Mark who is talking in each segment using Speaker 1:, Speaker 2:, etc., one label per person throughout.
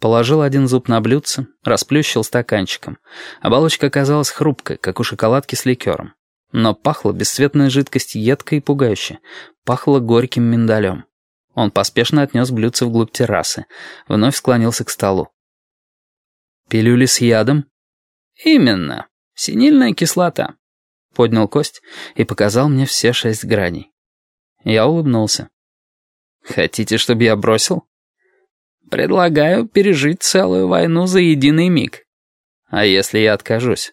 Speaker 1: Положил один зуб на блюдце, расплющил стаканчиком. Оболочка оказалась хрупкой, как у шоколадки с ликером. Но пахла бесцветная жидкость едко и пугающе. Пахло горьким миндалем. Он поспешно отнес блюдце вглубь террасы. Вновь склонился к столу. «Пилюли с ядом?» «Именно. Синильная кислота». Поднял кость и показал мне все шесть граней. Я улыбнулся. «Хотите, чтобы я бросил?» «Предлагаю пережить целую войну за единый миг». «А если я откажусь?»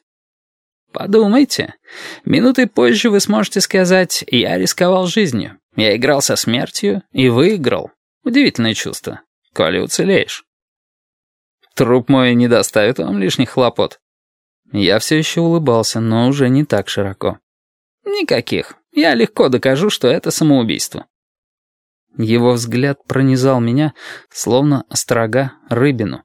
Speaker 1: «Подумайте. Минуты позже вы сможете сказать «я рисковал жизнью». Я играл со смертью и выиграл. Удивительное чувство, коли уцелеешь. Труп мой не доставит вам лишних хлопот. Я все еще улыбался, но уже не так широко. Никаких. Я легко докажу, что это самоубийство. Его взгляд пронизал меня, словно острога рыбину.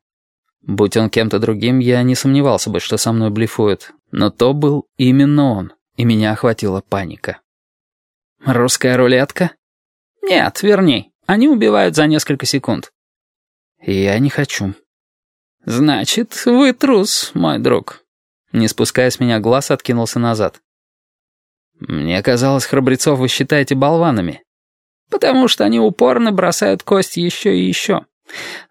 Speaker 1: Будь он кем-то другим, я не сомневался бы, что со мной блефует. Но то был именно он, и меня охватила паника. «Русская рулетка?» «Нет, верней. Они убивают за несколько секунд». «Я не хочу». «Значит, вы трус, мой друг». Не спуская с меня глаз, откинулся назад. «Мне казалось, храбрецов вы считаете болванами». «Потому что они упорно бросают кость еще и еще.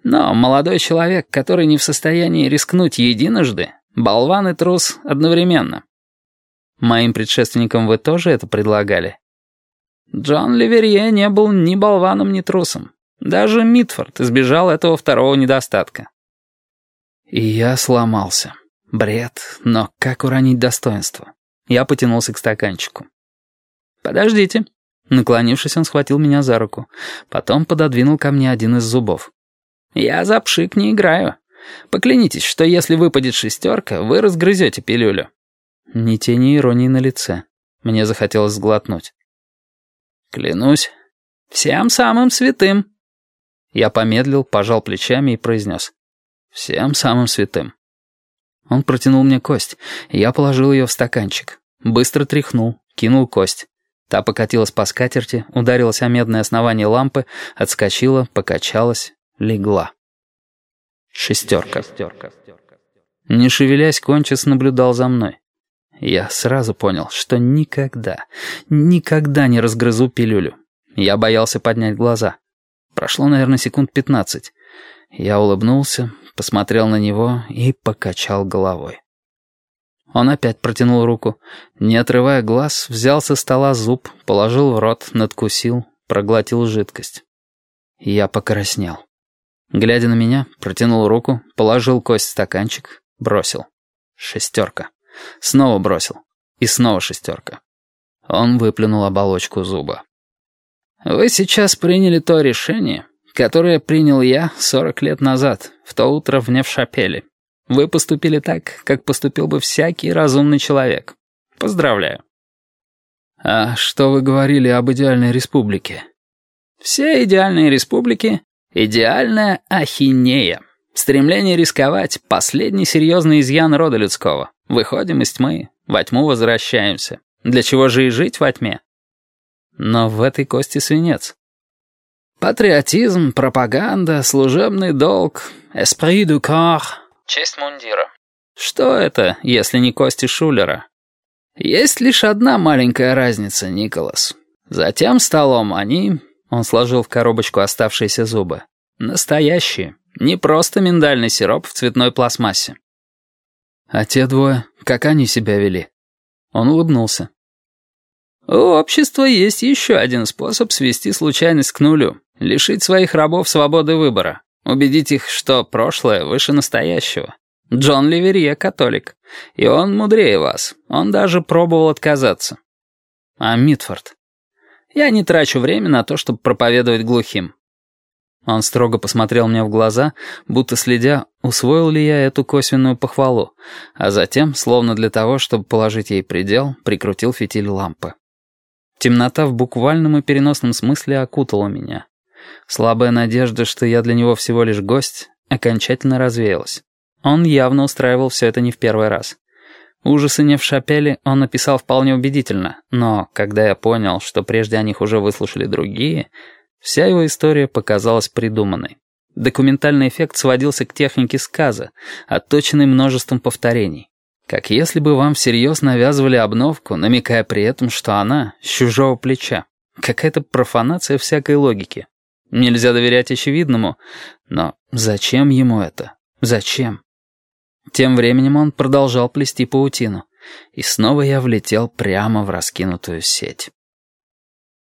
Speaker 1: Но молодой человек, который не в состоянии рискнуть единожды, болван и трус одновременно». «Моим предшественникам вы тоже это предлагали?» Джон Ливерье не был ни болваном, ни трусом. Даже Митфорд избежал этого второго недостатка. И я сломался. Бред, но как уронить достоинство? Я потянулся к стаканчику. «Подождите». Наклонившись, он схватил меня за руку. Потом пододвинул ко мне один из зубов. «Я за пшик не играю. Поклянитесь, что если выпадет шестерка, вы разгрызете пилюлю». Ни тени иронии на лице. Мне захотелось сглотнуть. «Клянусь, всем самым святым». Я помедлил, пожал плечами и произнес. «Всем самым святым». Он протянул мне кость, я положил ее в стаканчик. Быстро тряхнул, кинул кость. Та покатилась по скатерти, ударилась о медное основание лампы, отскочила, покачалась, легла. Шестерка. Не шевелясь, кончис наблюдал за мной. Я сразу понял, что никогда, никогда не разгрызу пилюлю. Я боялся поднять глаза. Прошло, наверное, секунд пятнадцать. Я улыбнулся, посмотрел на него и покачал головой. Он опять протянул руку. Не отрывая глаз, взял со стола зуб, положил в рот, надкусил, проглотил жидкость. Я покраснел. Глядя на меня, протянул руку, положил кость в стаканчик, бросил. Шестерка. Снова бросил. И снова шестерка. Он выплюнул оболочку зуба. «Вы сейчас приняли то решение, которое принял я 40 лет назад, в то утро в Невшапеле. Вы поступили так, как поступил бы всякий разумный человек. Поздравляю». «А что вы говорили об идеальной республике?» «Все идеальные республики — идеальная ахинея. Стремление рисковать — последний серьезный изъян рода людского. Выходим из тьмы, во тьму возвращаемся. Для чего же и жить во тьме? Но в этой кости свинец. Патриотизм, пропаганда, служебный долг, esprit du corps. Честь мундира. Что это, если не кости Шулера? Есть лишь одна маленькая разница, Николас. За тем столом они, он сложил в коробочку оставшиеся зубы, настоящие, не просто миндальный сироп в цветной пластмассе. А те двое, как они себя вели? Он улыбнулся. У общества есть еще один способ свести случайность к нулю. Лишить своих рабов свободы выбора. Убедить их, что прошлое выше настоящего. Джон Ливерье католик. И он мудрее вас. Он даже пробовал отказаться. А Митфорд? Я не трачу время на то, чтобы проповедовать глухим. Он строго посмотрел мне в глаза, будто следя, усвоил ли я эту косвенную похвалу, а затем, словно для того, чтобы положить ей предел, прикрутил фитиль лампы. Темнота в буквальном и переносном смысле окутала меня. Слабая надежда, что я для него всего лишь гость, окончательно развеялась. Он явно устраивал все это не в первый раз. Ужасы не в шапеле он написал вполне убедительно, но когда я понял, что прежде о них уже выслушали другие... Вся его история показалась придуманной. Документальный эффект сводился к технике сказа, отточенной множеством повторений. Как если бы вам всерьез навязывали обновку, намекая при этом, что она с чужого плеча. Какая-то профанация всякой логики. Нельзя доверять очевидному, но зачем ему это? Зачем? Тем временем он продолжал плести паутину, и снова я влетел прямо в раскинутую сеть.